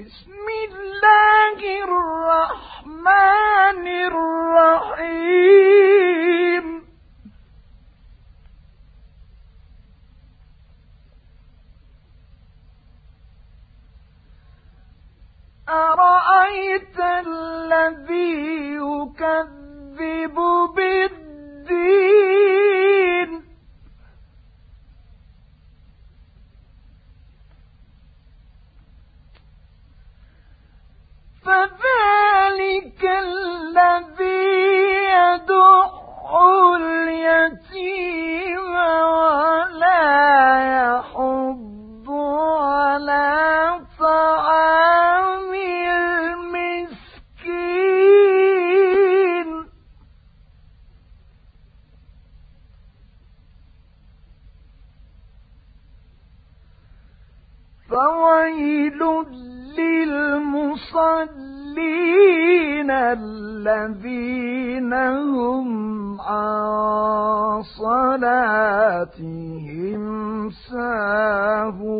بسم الله الرحمن الرحيم. أرأيت الذي يكذب فذلك الذي يدع اليتيم ولا يحض على طعام المسكين. فويل للمصلين الذين هم عن صلاتهم ساهون.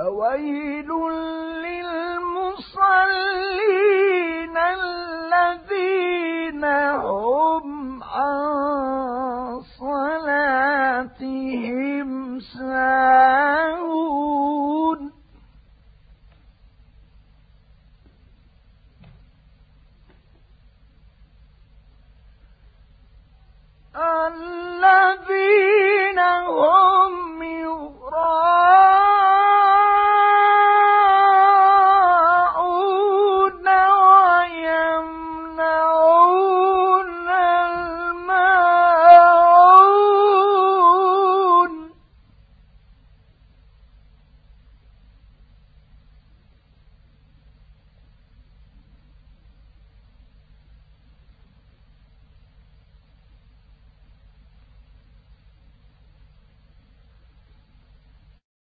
فويل